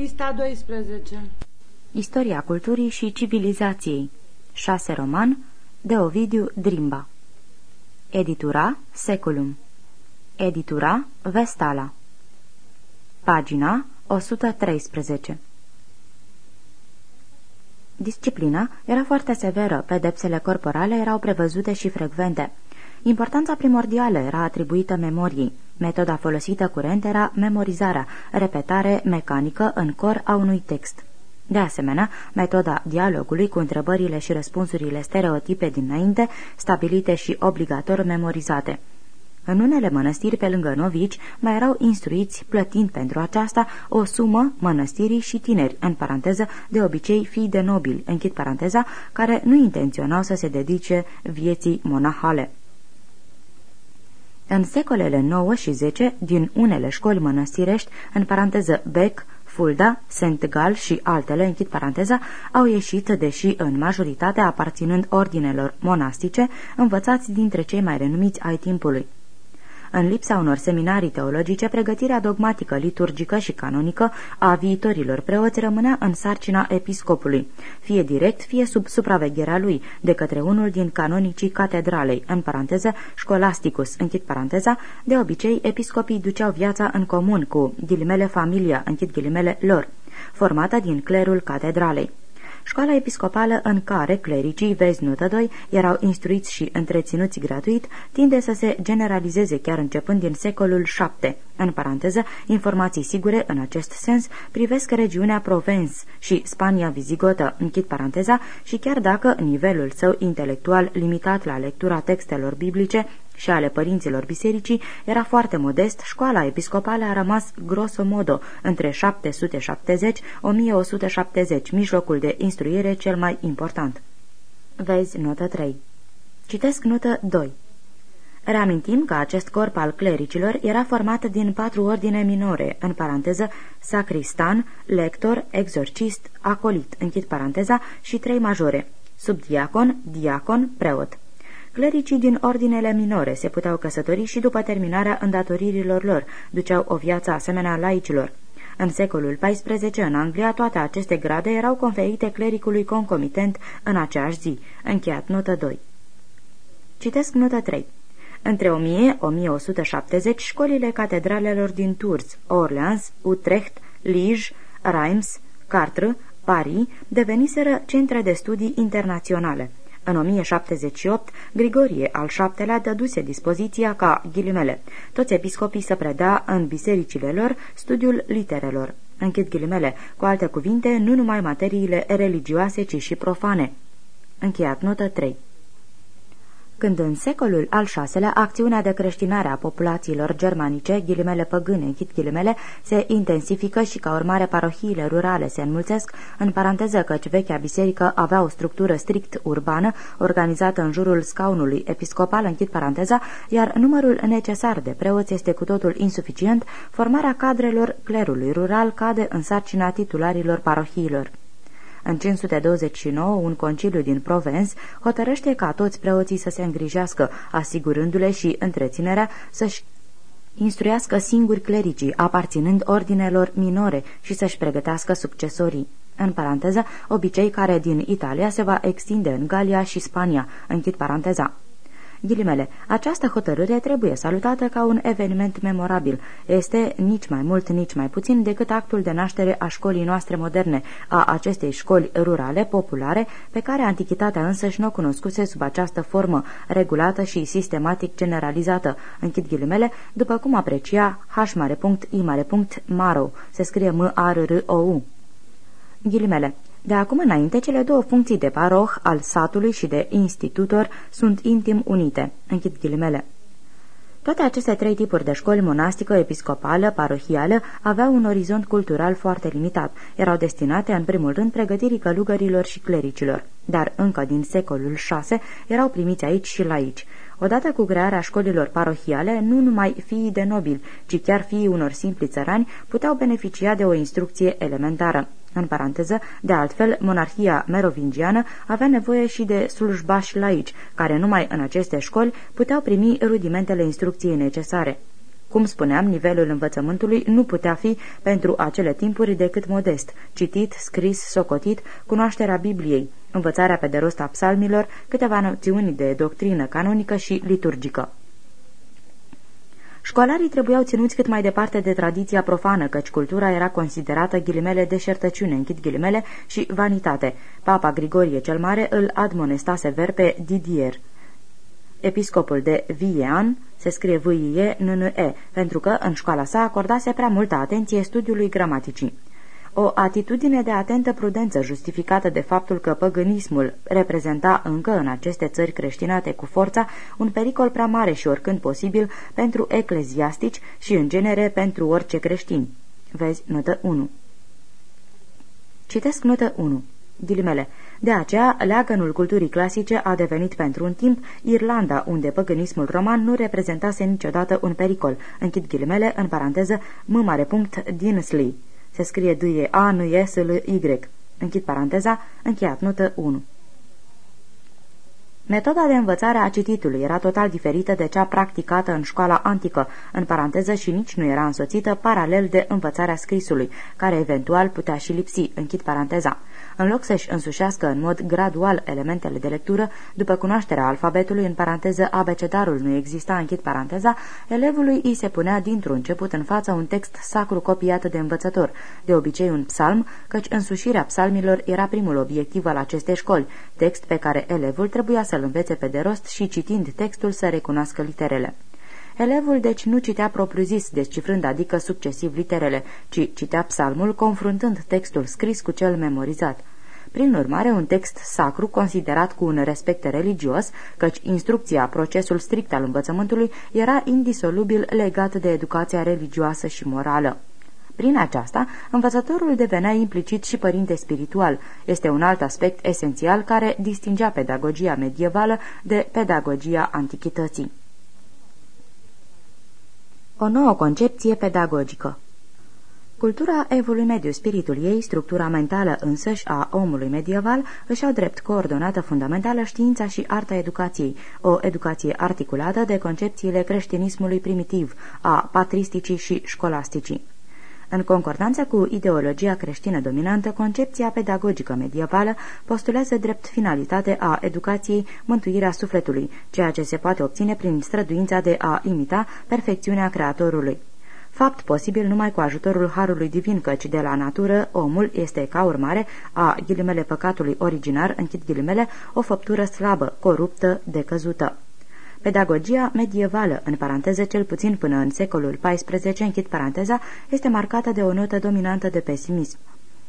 Pista 12 Istoria culturii și civilizației. 6 roman de Ovidiu Drimba. Editura Seculum. Editura Vestala. Pagina 113 Disciplina era foarte severă, pedepsele corporale erau prevăzute și frecvente. Importanța primordială era atribuită memoriei. Metoda folosită curent era memorizarea, repetare mecanică în cor a unui text. De asemenea, metoda dialogului cu întrebările și răspunsurile stereotipe dinainte, stabilite și obligator memorizate. În unele mănăstiri, pe lângă novici, mai erau instruiți, plătind pentru aceasta o sumă mănăstirii și tineri, în paranteză, de obicei fii de nobili, închid paranteza, care nu intenționau să se dedice vieții monahale. În secolele 9 și 10, din unele școli mănăstirești, în paranteză Bec, Fulda, Gal și altele, închid paranteza, au ieșit, deși în majoritate aparținând ordinelor monastice, învățați dintre cei mai renumiți ai timpului. În lipsa unor seminarii teologice, pregătirea dogmatică, liturgică și canonică a viitorilor preoți rămânea în sarcina episcopului, fie direct, fie sub supravegherea lui, de către unul din canonicii catedralei, în paranteză, scolasticus, închid paranteza, de obicei, episcopii duceau viața în comun cu ghilimele familia, închid ghilimele lor, formată din clerul catedralei. Școala episcopală în care clericii, vezi notă 2, erau instruiți și întreținuți gratuit, tinde să se generalizeze chiar începând din secolul VII. În paranteză, informații sigure în acest sens privesc regiunea Provence și Spania vizigotă, închid paranteza, și chiar dacă nivelul său intelectual limitat la lectura textelor biblice și ale părinților bisericii era foarte modest, școala episcopală a rămas grosomodo între 770-1170, mijlocul de instruire cel mai important. Vezi notă 3. Citesc notă 2. Reamintim că acest corp al clericilor era format din patru ordine minore, în paranteză sacristan, lector, exorcist, acolit, închid paranteza, și trei majore, subdiacon, diacon, preot. Clericii din ordinele minore se puteau căsători și după terminarea îndatoririlor lor, duceau o viață asemenea laicilor. În secolul XIV, în Anglia, toate aceste grade erau conferite clericului concomitent în aceeași zi. Încheiat notă 2. Citesc notă 3. Între 1000-1170, școlile catedralelor din Tours, Orleans, Utrecht, Liege, Reims, Cartre, Paris deveniseră centre de studii internaționale. În 1078, Grigorie al VII-lea dăduse dispoziția ca, ghilimele, toți episcopii să predea în bisericile lor studiul literelor. Închid ghilimele, cu alte cuvinte, nu numai materiile religioase, ci și profane. Încheiat notă 3 când în secolul al VI-lea acțiunea de creștinare a populațiilor germanice, ghilimele păgâne, închid ghilimele, se intensifică și ca urmare parohiile rurale se înmulțesc, în paranteză căci vechea biserică avea o structură strict urbană, organizată în jurul scaunului episcopal, închid paranteza, iar numărul necesar de preoți este cu totul insuficient, formarea cadrelor clerului rural cade în sarcina titularilor parohiilor. În 529, un conciliu din Provence hotărăște ca toți preoții să se îngrijească, asigurându-le și întreținerea să-și instruiască singuri clericii, aparținând ordinelor minore și să-și pregătească succesorii. În paranteză, obicei care din Italia se va extinde în Galia și Spania. Închid paranteza. Ghilimele, această hotărâre trebuie salutată ca un eveniment memorabil. Este nici mai mult, nici mai puțin decât actul de naștere a școlii noastre moderne, a acestei școli rurale, populare, pe care antichitatea însă și nu cunoscuse sub această formă, regulată și sistematic generalizată. Închid ghilimele, după cum aprecia H mare punct, I mare punct, Maro, se scrie M-A-R-R-O-U. Ghilimele. De acum înainte, cele două funcții de paroh al satului și de institutor sunt intim unite. Închid ghilimele. Toate aceste trei tipuri de școli monastică, episcopală, parohială aveau un orizont cultural foarte limitat. Erau destinate, în primul rând, pregătirii călugărilor și clericilor. Dar încă din secolul VI erau primiți aici și la aici. Odată cu crearea școlilor parohiale, nu numai fiii de nobili, ci chiar fiii unor simpli țărani puteau beneficia de o instrucție elementară. În paranteză, de altfel, monarhia merovingiană avea nevoie și de slujbași laici, care numai în aceste școli puteau primi rudimentele instrucției necesare. Cum spuneam, nivelul învățământului nu putea fi pentru acele timpuri decât modest, citit, scris, socotit, cunoașterea Bibliei, învățarea pe de rost a psalmilor, câteva noțiuni de doctrină canonică și liturgică. Școlarii trebuiau ținuți cât mai departe de tradiția profană, căci cultura era considerată ghilimele deșertăciune, închid ghilimele, și vanitate. Papa Grigorie cel Mare îl admonesta sever pe Didier. Episcopul de Viean se scrie v i e n n e pentru că în școala sa acordase prea multă atenție studiului gramaticii. O atitudine de atentă prudență justificată de faptul că păgânismul reprezenta încă în aceste țări creștinate cu forța un pericol prea mare și oricând posibil pentru ecleziastici și în genere pentru orice creștini. Vezi notă 1. Citesc notă 1. Ghilimele. De aceea, leagănul culturii clasice a devenit pentru un timp Irlanda, unde păgânismul roman nu reprezentase niciodată un pericol. Închid ghilimele, în paranteză, m mare punct din Slee. Se scrie d -E A, nu e S, L, Y. Închid paranteza, încheiat notă 1. Metoda de învățare a cititului era total diferită de cea practicată în școala antică, în paranteză și nici nu era însoțită paralel de învățarea scrisului, care eventual putea și lipsi, închid paranteza. În loc să-și însușească în mod gradual elementele de lectură, după cunoașterea alfabetului, în paranteză abecedarul nu exista, închid paranteza, elevului îi se punea dintr-un început în față un text sacru copiat de învățător, de obicei un psalm, căci însușirea psalmilor era primul obiectiv al acestei școli, text pe care elevul trebuia să-l învețe pe de rost și citind textul să recunoască literele. Elevul deci nu citea propriu-zis, descifrând adică succesiv literele, ci citea psalmul confruntând textul scris cu cel memorizat. Prin urmare, un text sacru considerat cu un respect religios, căci instrucția, procesul strict al învățământului, era indisolubil legat de educația religioasă și morală. Prin aceasta, învățătorul devenea implicit și părinte spiritual. Este un alt aspect esențial care distingea pedagogia medievală de pedagogia antichității. O nouă concepție pedagogică Cultura evului mediu, spiritul ei, structura mentală însăși a omului medieval, își au drept coordonată fundamentală știința și arta educației, o educație articulată de concepțiile creștinismului primitiv, a patristicii și școlasticii. În concordanță cu ideologia creștină dominantă, concepția pedagogică medievală postulează drept finalitate a educației mântuirea sufletului, ceea ce se poate obține prin străduința de a imita perfecțiunea Creatorului fapt posibil numai cu ajutorul Harului Divin, căci de la natură omul este ca urmare a ghilimele păcatului originar, închid ghilimele, o făptură slabă, coruptă, decăzută. Pedagogia medievală, în paranteză cel puțin până în secolul XIV, închid paranteza, este marcată de o notă dominantă de pesimism.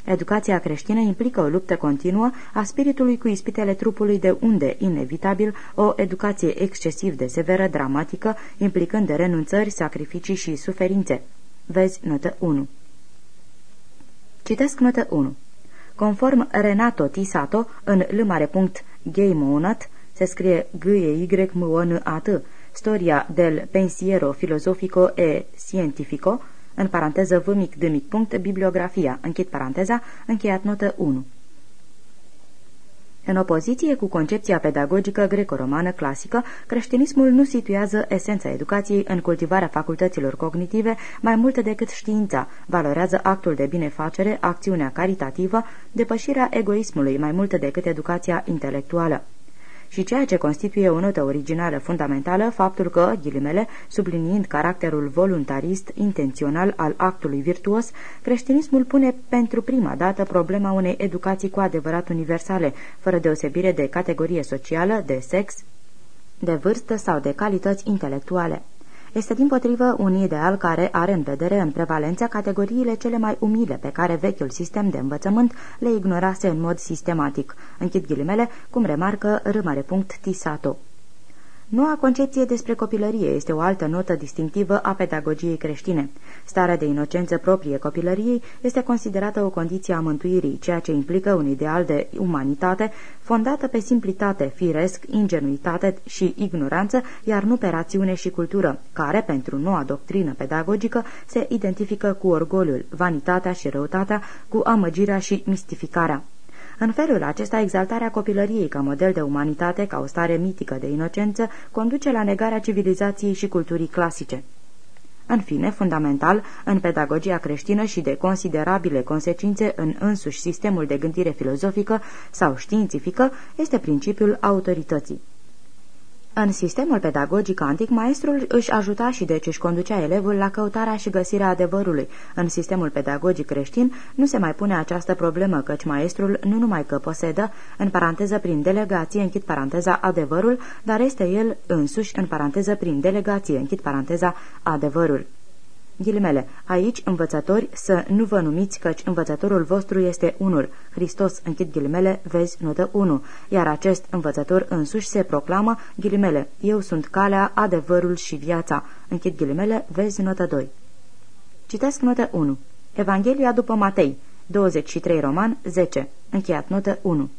Educația creștină implică o luptă continuă a spiritului cu ispitele trupului de unde, inevitabil, o educație excesiv de severă, dramatică, implicând de renunțări, sacrificii și suferințe. Vezi notă 1. Citesc notă 1. Conform Renato Tisato, în lămare punct Gaymonat, se scrie g e y m o n a t Storia del pensiero filosofico e scientifico, în paranteză v mic d mic punct, bibliografia, închid paranteza, încheiat notă 1. În opoziție cu concepția pedagogică greco-romană clasică, creștinismul nu situează esența educației în cultivarea facultăților cognitive mai mult decât știința, valorează actul de binefacere, acțiunea caritativă, depășirea egoismului mai mult decât educația intelectuală și ceea ce constituie o notă originală fundamentală, faptul că, ghilimele, subliniind caracterul voluntarist, intențional al actului virtuos, creștinismul pune pentru prima dată problema unei educații cu adevărat universale, fără deosebire de categorie socială, de sex, de vârstă sau de calități intelectuale. Este din potrivă un ideal care are în vedere în prevalența categoriile cele mai umile pe care vechiul sistem de învățământ le ignorase în mod sistematic. Închid ghilimele, cum remarcă punct Tisato. Noua concepție despre copilărie este o altă notă distinctivă a pedagogiei creștine. Starea de inocență proprie copilăriei este considerată o condiție a mântuirii, ceea ce implică un ideal de umanitate fondată pe simplitate, firesc, ingenuitate și ignoranță, iar nu pe rațiune și cultură, care, pentru noua doctrină pedagogică, se identifică cu orgoliul, vanitatea și răutatea, cu amăgirea și mistificarea. În felul acesta, exaltarea copilăriei ca model de umanitate, ca o stare mitică de inocență, conduce la negarea civilizației și culturii clasice. În fine, fundamental, în pedagogia creștină și de considerabile consecințe în însuși sistemul de gândire filozofică sau științifică, este principiul autorității. În sistemul pedagogic antic, maestrul își ajuta și deci își conducea elevul la căutarea și găsirea adevărului. În sistemul pedagogic creștin nu se mai pune această problemă, căci maestrul nu numai că posedă, în paranteză prin delegație, închid paranteza, adevărul, dar este el însuși, în paranteză prin delegație, închid paranteza, adevărul. Ghilimele, aici, învățători, să nu vă numiți căci învățătorul vostru este unul. Hristos, închid ghilimele, vezi notă 1. Iar acest învățător însuși se proclamă, ghilimele, eu sunt calea, adevărul și viața. Închid ghilimele, vezi notă 2. Citesc notă 1. Evanghelia după Matei, 23 roman, 10. Încheiat notă 1.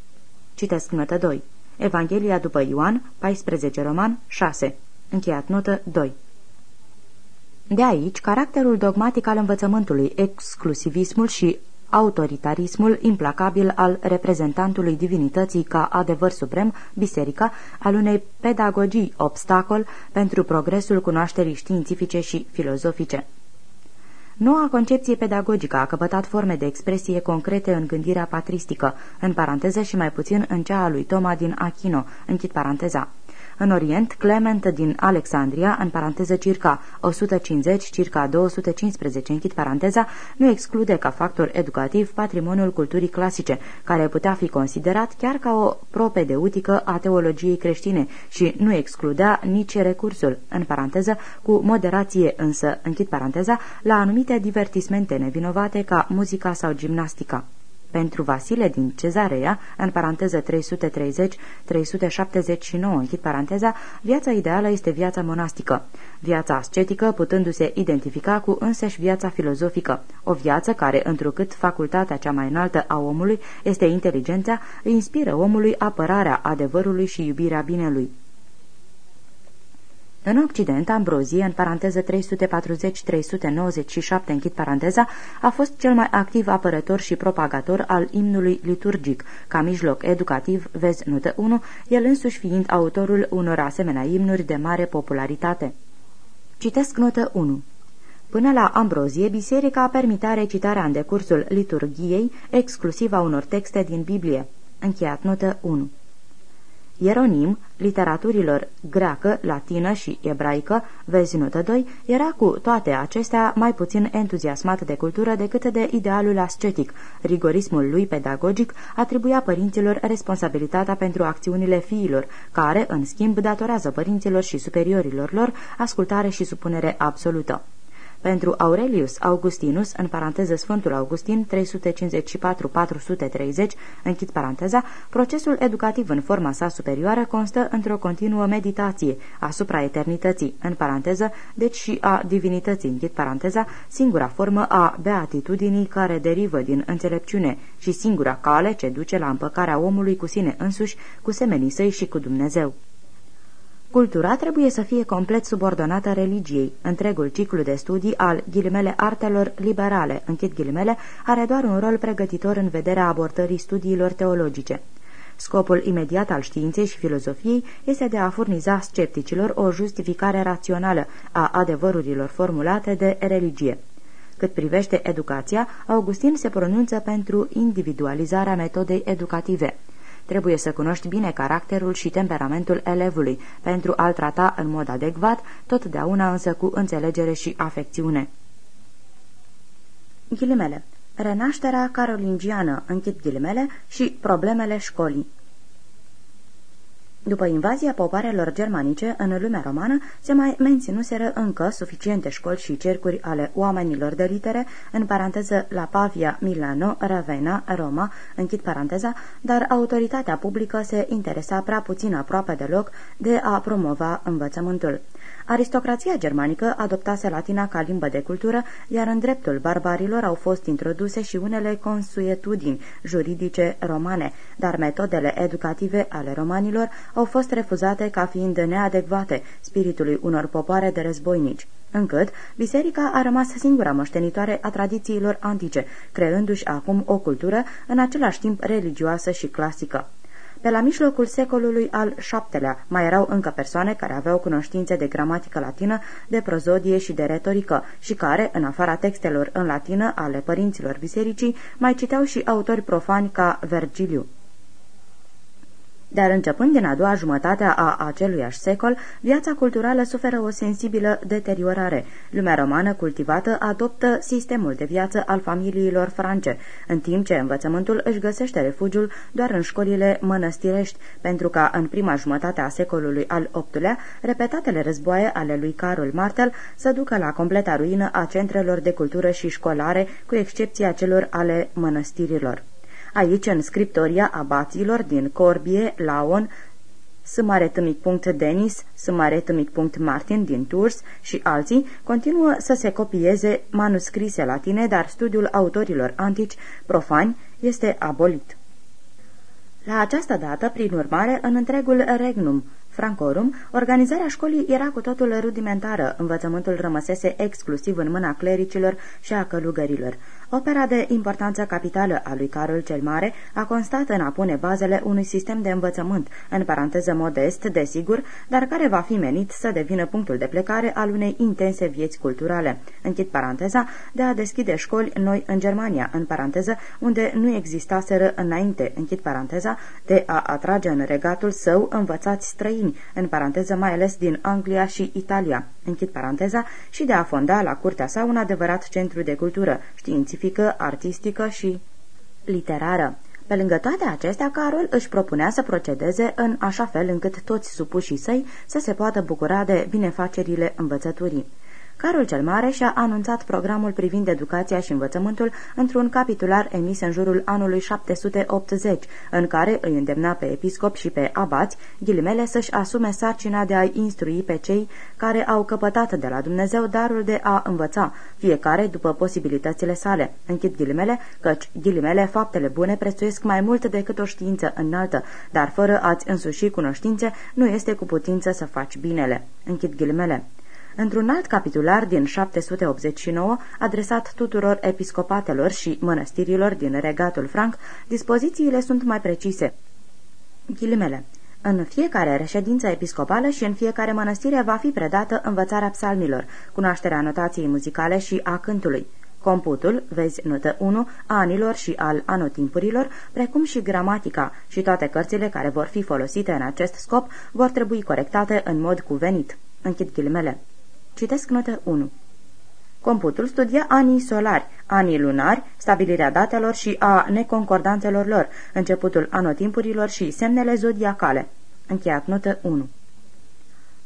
Citesc notă 2. Evanghelia după Ioan, 14 roman, 6. Încheiat notă 2. De aici, caracterul dogmatic al învățământului, exclusivismul și autoritarismul implacabil al reprezentantului divinității ca adevăr suprem, biserica, al unei pedagogii obstacol pentru progresul cunoașterii științifice și filozofice. Noua concepție pedagogică a căpătat forme de expresie concrete în gândirea patristică, în paranteză și mai puțin în cea a lui Toma din Achino, închid paranteza. În Orient, Clement din Alexandria, în paranteză circa 150, circa 215, închid paranteza, nu exclude ca factor educativ patrimoniul culturii clasice, care putea fi considerat chiar ca o propedeutică a teologiei creștine și nu excludea nici recursul, în paranteză, cu moderație însă, închid paranteza, la anumite divertismente nevinovate ca muzica sau gimnastica. Pentru Vasile din Cezarea, în paranteză 330-379, închid paranteza, viața ideală este viața monastică, viața ascetică putându-se identifica cu însăși viața filozofică, o viață care, întrucât facultatea cea mai înaltă a omului este inteligența, îi inspiră omului apărarea adevărului și iubirea binelui. În Occident, Ambrozie, în paranteză 340-397, închid paranteza, a fost cel mai activ apărător și propagator al imnului liturgic, ca mijloc educativ, vezi notă 1, el însuși fiind autorul unor asemenea imnuri de mare popularitate. Citesc notă 1. Până la Ambrozie, biserica permitea recitarea în decursul liturgiei exclusiv a unor texte din Biblie. Încheiat notă 1. Ieronim, literaturilor greacă, latină și ebraică, vezi notă 2, era cu toate acestea mai puțin entuziasmat de cultură decât de idealul ascetic. Rigorismul lui pedagogic atribuia părinților responsabilitatea pentru acțiunile fiilor, care, în schimb, datorează părinților și superiorilor lor ascultare și supunere absolută. Pentru Aurelius Augustinus, în paranteză Sfântul Augustin, 354-430, închid paranteza, procesul educativ în forma sa superioară constă într-o continuă meditație asupra eternității, în paranteză, deci și a divinității, închid paranteza, singura formă a beatitudinii care derivă din înțelepciune și singura cale ce duce la împăcarea omului cu sine însuși, cu semenii săi și cu Dumnezeu. Cultura trebuie să fie complet subordonată religiei. Întregul ciclu de studii al ghilimele artelor liberale, închid ghilimele, are doar un rol pregătitor în vederea abordării studiilor teologice. Scopul imediat al științei și filozofiei este de a furniza scepticilor o justificare rațională a adevărurilor formulate de religie. Cât privește educația, Augustin se pronunță pentru individualizarea metodei educative. Trebuie să cunoști bine caracterul și temperamentul elevului pentru a-l trata în mod adecvat, totdeauna însă cu înțelegere și afecțiune. Ghilimele. Renașterea carolingiană, închid ghilimele, și problemele școlii. După invazia popoarelor germanice în lumea romană, se mai menținuseră încă suficiente școli și cercuri ale oamenilor de litere, în paranteză la Pavia, Milano, Ravenna, Roma, închid paranteza, dar autoritatea publică se interesa prea puțin aproape deloc de a promova învățământul. Aristocrația germanică adoptase latina ca limbă de cultură, iar în dreptul barbarilor au fost introduse și unele consuetudini juridice romane, dar metodele educative ale romanilor au fost refuzate ca fiind neadecvate spiritului unor popoare de războinici încât biserica a rămas singura moștenitoare a tradițiilor antice, creându-și acum o cultură în același timp religioasă și clasică. Pe la mijlocul secolului al VII-lea mai erau încă persoane care aveau cunoștințe de gramatică latină, de prozodie și de retorică și care, în afara textelor în latină ale părinților bisericii, mai citeau și autori profani ca Vergiliu. Dar începând din a doua jumătate a aceluiași secol, viața culturală suferă o sensibilă deteriorare. Lumea romană cultivată adoptă sistemul de viață al familiilor france, în timp ce învățământul își găsește refugiul doar în școlile mănăstirești, pentru ca în prima jumătate a secolului al VIII-lea, repetatele războaie ale lui Carol Martel să ducă la completa ruină a centrelor de cultură și școlare, cu excepția celor ale mănăstirilor. Aici, în scriptoria abaților din Corbie, Laon, Denis, Martin din Tours și alții, continuă să se copieze manuscrise latine, dar studiul autorilor antici profani este abolit. La această dată, prin urmare, în întregul regnum Francorum, organizarea școlii era cu totul rudimentară, învățământul rămăsese exclusiv în mâna clericilor și a călugărilor. Opera de importanță capitală a lui Carol cel Mare a constat în a pune bazele unui sistem de învățământ, în paranteză modest, desigur, dar care va fi menit să devină punctul de plecare al unei intense vieți culturale. Închid paranteza, de a deschide școli noi în Germania, în paranteză, unde nu existaseră înainte, închid paranteza, de a atrage în regatul său învățați străini, în paranteză mai ales din Anglia și Italia, închid paranteza, și de a fonda la curtea sa un adevărat centru de cultură științifică, artistică și literară. Pe lângă toate acestea, Carol își propunea să procedeze în așa fel încât toți supușii săi să se poată bucura de binefacerile învățăturii. Carol cel Mare și-a anunțat programul privind educația și învățământul într-un capitular emis în jurul anului 780, în care îi îndemna pe episcop și pe abați, ghilimele, să-și asume sarcina de a instrui pe cei care au căpătat de la Dumnezeu darul de a învăța, fiecare după posibilitățile sale. Închid ghilimele, căci ghilimele faptele bune prețuiesc mai mult decât o știință înaltă, dar fără a-ți însuși cunoștințe, nu este cu putință să faci binele. Închid ghilimele. Într-un alt capitular din 789, adresat tuturor episcopatelor și mănăstirilor din regatul franc, dispozițiile sunt mai precise. Ghilimele. În fiecare reședință episcopală și în fiecare mănăstire va fi predată învățarea psalmilor, cunoașterea notației muzicale și a cântului. Computul, vezi notă 1, a anilor și al anotimpurilor, precum și gramatica și toate cărțile care vor fi folosite în acest scop vor trebui corectate în mod cuvenit. Închid ghilimele. Citesc notă 1. Computul studia anii solari, anii lunari, stabilirea datelor și a neconcordanțelor lor, începutul anotimpurilor și semnele zodiacale. Încheiat notă 1.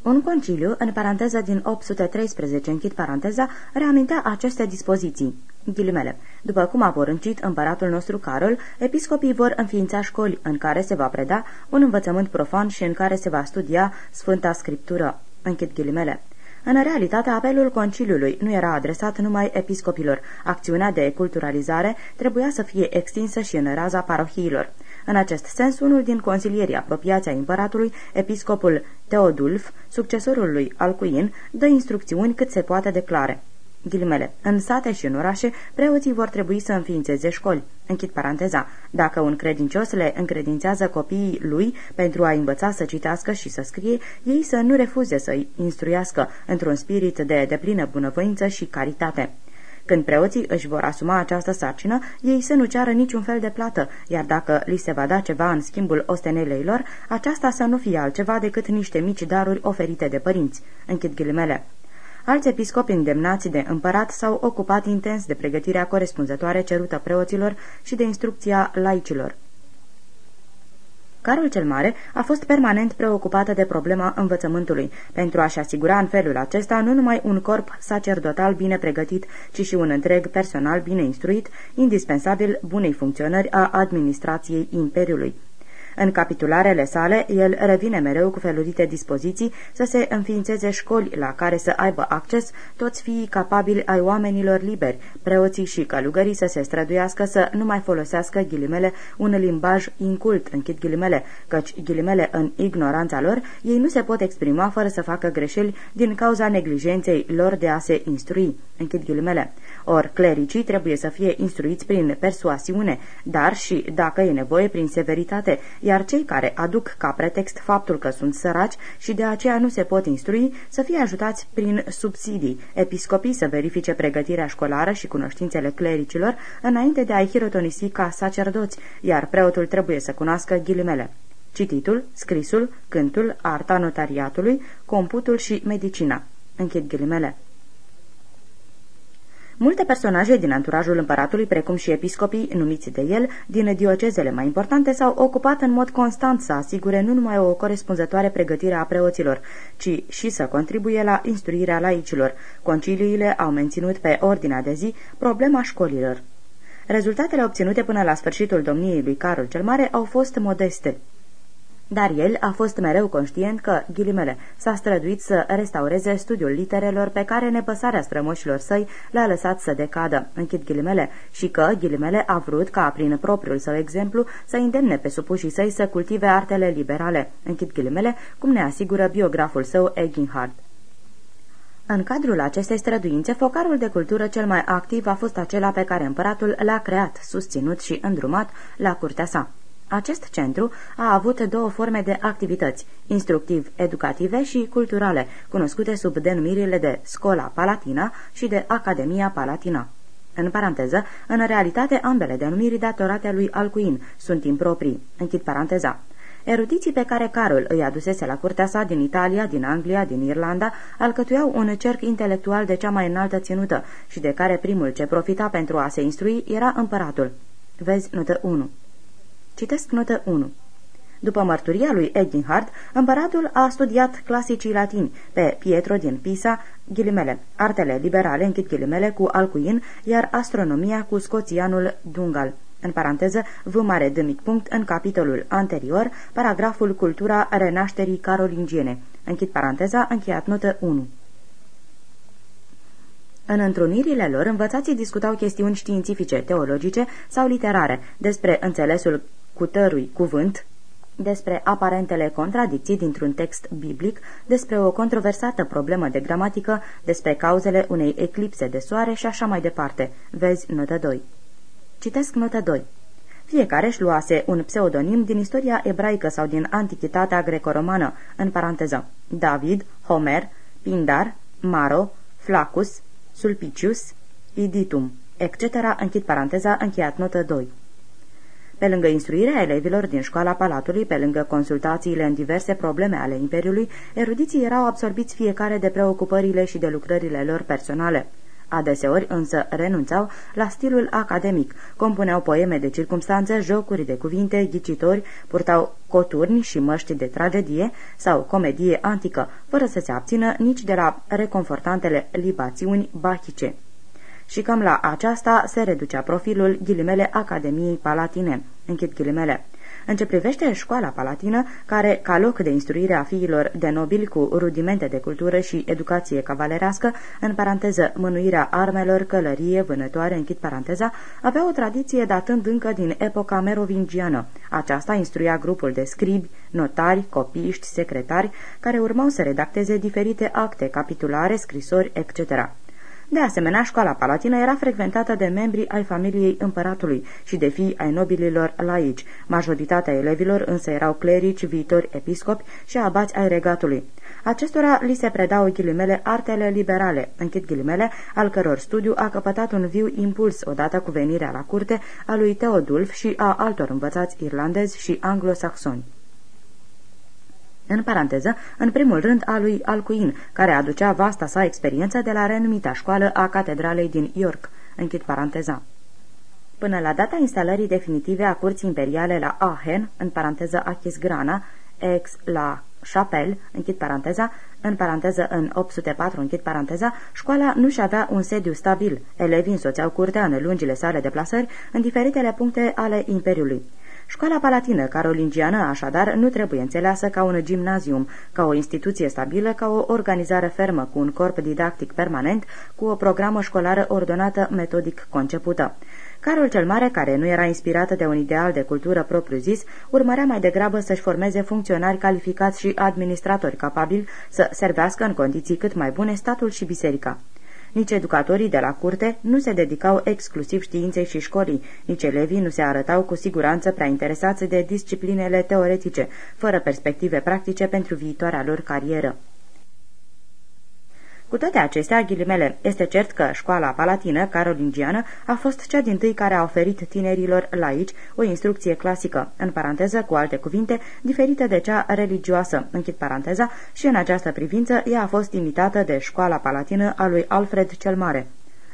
Un conciliu, în paranteză din 813, închid paranteza, reamintea aceste dispoziții. Ghilimele. După cum a poruncit împăratul nostru Carol, episcopii vor înființa școli în care se va preda un învățământ profan și în care se va studia Sfânta Scriptură. Închid ghilimele. În realitate, apelul conciliului nu era adresat numai episcopilor. Acțiunea de culturalizare trebuia să fie extinsă și în raza parohiilor. În acest sens, unul din consilierii apropiați a împăratului, episcopul Teodulf, succesorul lui Alcuin, dă instrucțiuni cât se poate declare. Ghilimele. În sate și în orașe, preoții vor trebui să înființeze școli. Închid paranteza. Dacă un credincios le încredințează copiii lui pentru a învăța să citească și să scrie, ei să nu refuze să-i instruiască într-un spirit de deplină bunăvoință și caritate. Când preoții își vor asuma această sarcină, ei să nu ceară niciun fel de plată, iar dacă li se va da ceva în schimbul ostenelei lor, aceasta să nu fie altceva decât niște mici daruri oferite de părinți. Închid ghilimele. Alți episcopi îndemnați de împărat s-au ocupat intens de pregătirea corespunzătoare cerută preoților și de instrucția laicilor. Carol cel Mare a fost permanent preocupată de problema învățământului, pentru a-și asigura în felul acesta nu numai un corp sacerdotal bine pregătit, ci și un întreg personal bine instruit, indispensabil bunei funcționări a administrației Imperiului. În capitularele sale, el revine mereu cu felurite dispoziții să se înființeze școli la care să aibă acces toți fiii capabili ai oamenilor liberi, preoții și călugării să se străduiască să nu mai folosească ghilimele un limbaj incult, închid ghilimele, căci ghilimele în ignoranța lor, ei nu se pot exprima fără să facă greșeli din cauza neglijenței lor de a se instrui, închid ghilimele. Or, clericii trebuie să fie instruiți prin persoasiune, dar și, dacă e nevoie, prin severitate, iar cei care aduc ca pretext faptul că sunt săraci și de aceea nu se pot instrui să fie ajutați prin subsidii, episcopii să verifice pregătirea școlară și cunoștințele clericilor înainte de a-i hirotonisi ca sacerdoți, iar preotul trebuie să cunoască ghilimele. Cititul, scrisul, cântul, arta notariatului, computul și medicina. Închid ghilimele. Multe personaje din anturajul împăratului, precum și episcopii numiți de el, din diocezele mai importante, s-au ocupat în mod constant să asigure nu numai o corespunzătoare pregătire a preoților, ci și să contribuie la instruirea laicilor. Conciliile au menținut pe ordinea de zi problema școlilor. Rezultatele obținute până la sfârșitul domniei lui Carol cel Mare au fost modeste. Dar el a fost mereu conștient că, ghilimele, s-a străduit să restaureze studiul literelor pe care nepăsarea strămoșilor săi le-a lăsat să decadă, închid ghilimele, și că, ghilimele, a vrut ca, prin propriul său exemplu, să îndemne pe supușii săi să cultive artele liberale, închid ghilimele, cum ne asigură biograful său Eginhard. În cadrul acestei străduințe, focarul de cultură cel mai activ a fost acela pe care împăratul l-a creat, susținut și îndrumat la curtea sa. Acest centru a avut două forme de activități, instructiv-educative și culturale, cunoscute sub denumirile de Scola Palatina și de Academia Palatina. În paranteză, în realitate ambele denumiri datorate lui Alcuin sunt improprii. Închid paranteza. Erudiții pe care Carol îi adusese la curtea sa din Italia, din Anglia, din Irlanda, alcătuiau un cerc intelectual de cea mai înaltă ținută și de care primul ce profita pentru a se instrui era împăratul. Vezi notă 1. Citesc notă 1. După mărturia lui Eginhard, împăratul a studiat clasicii latini pe Pietro din Pisa, ghilimele, artele liberale, închid ghilimele, cu Alcuin, iar astronomia cu scoțianul Dungal. În paranteză, v mare de mic punct în capitolul anterior, paragraful Cultura renașterii carolingiene. Închid paranteza, încheiat notă 1. În întrunirile lor, învățații discutau chestiuni științifice, teologice sau literare despre înțelesul cutărui cuvânt, despre aparentele contradicții dintr-un text biblic, despre o controversată problemă de gramatică, despre cauzele unei eclipse de soare și așa mai departe. Vezi notă 2. Citesc notă 2. Fiecare își luase un pseudonim din istoria ebraică sau din antichitatea greco-romană, în paranteză. David, Homer, Pindar, Maro, Flacus, Sulpicius, Iditum, etc. Închid paranteza, încheiat notă 2. Pe lângă instruirea elevilor din școala palatului, pe lângă consultațiile în diverse probleme ale Imperiului, erudiții erau absorbiți fiecare de preocupările și de lucrările lor personale. Adeseori însă renunțau la stilul academic, compuneau poeme de circumstanțe, jocuri de cuvinte, ghicitori, purtau coturni și măști de tragedie sau comedie antică, fără să se abțină nici de la reconfortantele libațiuni bachice și cam la aceasta se reducea profilul ghilimele Academiei Palatine. Închid ghilimele. În ce privește școala palatină, care, ca loc de instruire a fiilor de nobili cu rudimente de cultură și educație cavalerească, în paranteză mânuirea armelor, călărie, vânătoare, închid paranteza, avea o tradiție datând încă din epoca merovingiană. Aceasta instruia grupul de scribi, notari, copiști, secretari, care urmau să redacteze diferite acte, capitulare, scrisori, etc. De asemenea, școala palatină era frecventată de membri ai familiei împăratului și de fii ai nobililor laici. Majoritatea elevilor însă erau clerici, viitori episcopi și abați ai regatului. Acestora li se predau ghilimele artele liberale, închid ghilimele, al căror studiu a căpătat un viu impuls odată cu venirea la curte a lui Teodulf și a altor învățați irlandezi și anglosaxoni în paranteză, în primul rând a lui Alcuin, care aducea vasta sa experiență de la renumita școală a catedralei din York. Închid paranteza. Până la data instalării definitive a curții imperiale la Aachen, în paranteză Achisgrana, ex la Chapelle, închid paranteza, în paranteză în 804, închid paranteza, școala nu și avea un sediu stabil. Elevii însoțeau curtea în lungile sale de plasări în diferitele puncte ale Imperiului. Școala palatină carolingiană, așadar, nu trebuie înțeleasă ca un gimnazium, ca o instituție stabilă, ca o organizare fermă cu un corp didactic permanent, cu o programă școlară ordonată metodic concepută. Carol cel Mare, care nu era inspirată de un ideal de cultură propriu-zis, urmărea mai degrabă să-și formeze funcționari calificați și administratori capabili să servească în condiții cât mai bune statul și biserica. Nici educatorii de la curte nu se dedicau exclusiv științei și școlii, nici elevii nu se arătau cu siguranță prea interesați de disciplinele teoretice, fără perspective practice pentru viitoarea lor carieră. Cu toate acestea, ghilimele, este cert că școala palatină carolingiană a fost cea din tâi care a oferit tinerilor laici o instrucție clasică, în paranteză, cu alte cuvinte, diferită de cea religioasă, închid paranteza, și în această privință ea a fost imitată de școala palatină a lui Alfred cel Mare.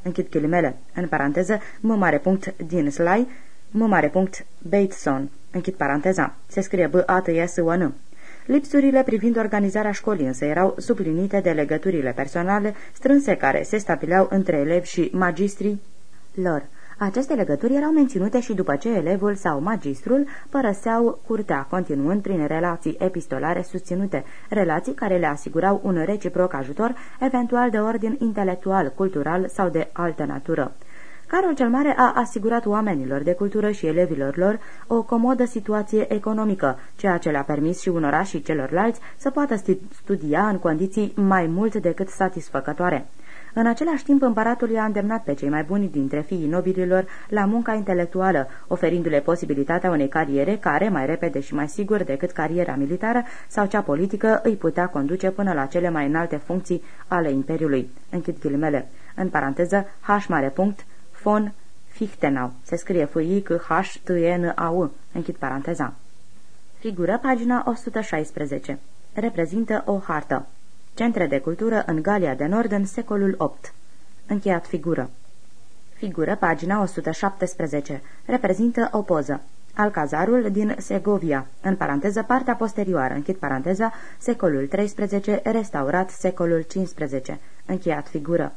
Închid ghilimele, în paranteză, m mare punct din Sly, m mare punct Bateson, închid paranteza, se scrie b a t s o n Lipsurile privind organizarea școlii însă erau suplinite de legăturile personale strânse care se stabileau între elevi și magistrii lor. Aceste legături erau menținute și după ce elevul sau magistrul părăseau curtea, continuând prin relații epistolare susținute, relații care le asigurau un reciproc ajutor, eventual de ordin intelectual, cultural sau de altă natură. Carol cel Mare a asigurat oamenilor de cultură și elevilor lor o comodă situație economică, ceea ce le-a permis și unora și celorlalți să poată studia în condiții mai mult decât satisfăcătoare. În același timp, împăratul i-a îndemnat pe cei mai buni dintre fiii nobililor la munca intelectuală, oferindu-le posibilitatea unei cariere care, mai repede și mai sigur decât cariera militară sau cea politică, îi putea conduce până la cele mai înalte funcții ale Imperiului. Închid ghilimele. În paranteză, H mare punct, von Fichtenau. Se scrie f i c h t e n a u Închid paranteza. Figură pagina 116. Reprezintă o hartă. Centre de cultură în Galia de Nord în secolul VIII. Încheiat figură. Figură pagina 117. Reprezintă o poză. Alcazarul din Segovia, în paranteză partea posterioară, închid paranteza, secolul XIII, restaurat secolul XV. Încheiat figură.